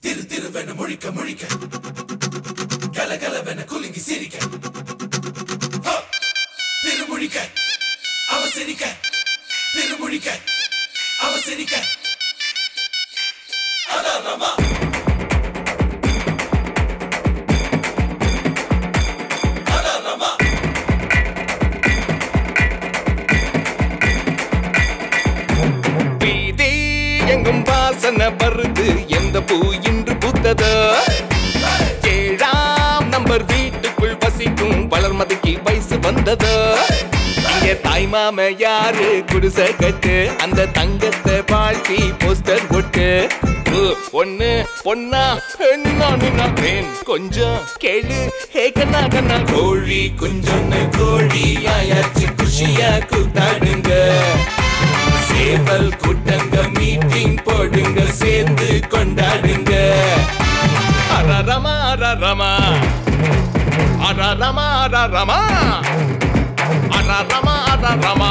திரு திருவென முழிக்க முழிக்க. கலகலவென குலுங்கி சிரிக்க. திருமுழிக்க. அவசரிக்க திருமுழிக்க. அவசரிக்க பரு வந்தது. ஏழாம் நம்பர் வீட்டுக்குள் வசிக்கும் வளர்மதிக்கு வயசு வந்தது. இங்க தாய் மாம யாரு குடிசை கட்டு அந்த தங்கத்தை வாழ்த்தி போஸ்டர் போட்டு. ஒன்னு பொண்ணா நின்னா நின்னா கொஞ்சம் கேளு. ஹே கண்ணா கண்ணா. கோழி குஞ்சொன்னு கோழி ஆயாச்சு குஷியா கூத்தாடுங்க சேவல் கூட்டங்க மீட்டிங் போடுங்க சேர்ந்து கொண்டாடுங்க. అర రమ అర రమ అర రమ అర రమ అర రమ అర రమ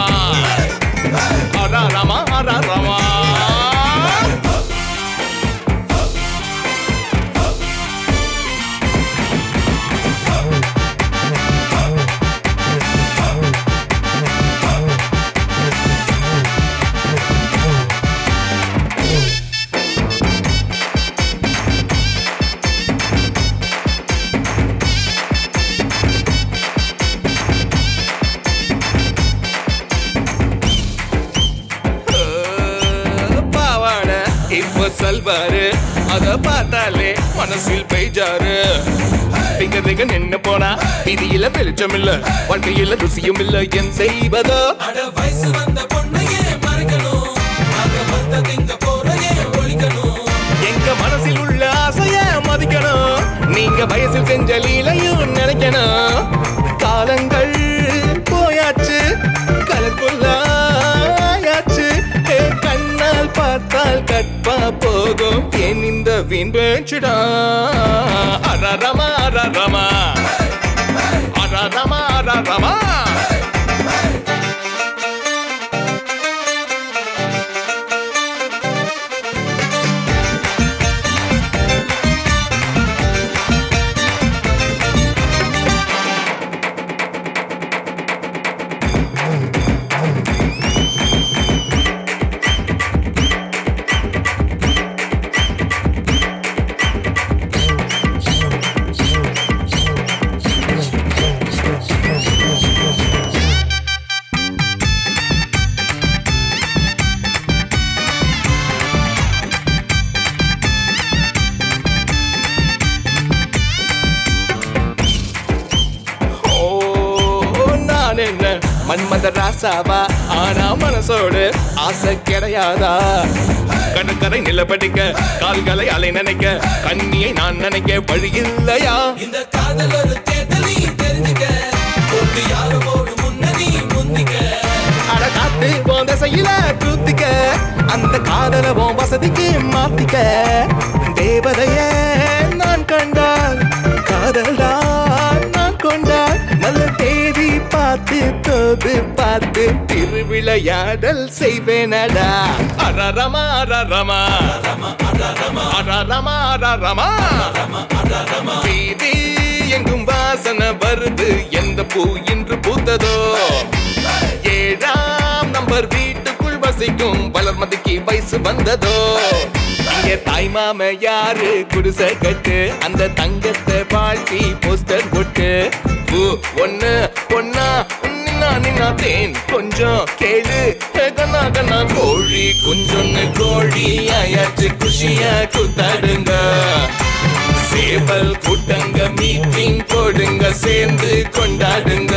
சல்வாரு. அத பார்த்தாலே மனசில் பெய்ஜாரு. திங்க திங்க நின்னு போனா விதியில வெளிச்சம் இல்ல வாழ்க்கையில ருசியும் இல்ல என் செய்வதோ? வயசு வந்த பொண்ணையே மறக்கணும். எங்க மனசில் உள்ள ஆசைய மதிக்கணும். நீங்க வயசில் செஞ்ச ஏன் இந்த வீண் பேச்சுடா? அரரமா அரரமா அரரமா அரரமா மன்மத ராசாவா ஆனா மனசோடு ஆசை கிடையாதா? கடற்கரை நிலப்படிக்க கால்களை அலை நினைக்க கண்ணியை நான் நினைக்க வழி இல்லையா? இந்த காதல் ஒரு தேர்தல் தெரிஞ்சுக்க போட்டு யாரு போடு முன்ன நீ முந்திக்க. அட காத்து போந்த செய்யல கூத்திக்க அந்த காதல உன் வசதிக்கு மாத்திக்க. தேவதைய நான் கண்டால் காதல்டா நான் தோது பார்த்து திருவிளையாடல் செய்வேனடா. அரரமா அரரமா. அரரமா அரரமா. வீதி எங்கும் வாசனை வருது. எந்த பூ இன்று பூத்ததோ? ஏழாம் நம்பர் வீட்டுக்குள் வசிக்கும் வளர்மதிக்கு வயசு வந்ததோ? இங்க தாய் மாம யாரு குடிசை கட்டு அந்த தங்கத்தை வாழ்த்தி போஸ்டர் போட்டு. ஒன்னு பொண்ணா நின்னா தேன் கொஞ்சம் கேளு கண்ணா கண்ணா கோழி. குஞ்சொன்னு கோழி ஆயாச்சு குஷியா கூத்தாடுங்க. சேவல் கூட்டங்க மீட்டிங் போடுங்க சேர்ந்து கொண்டாடுங்க.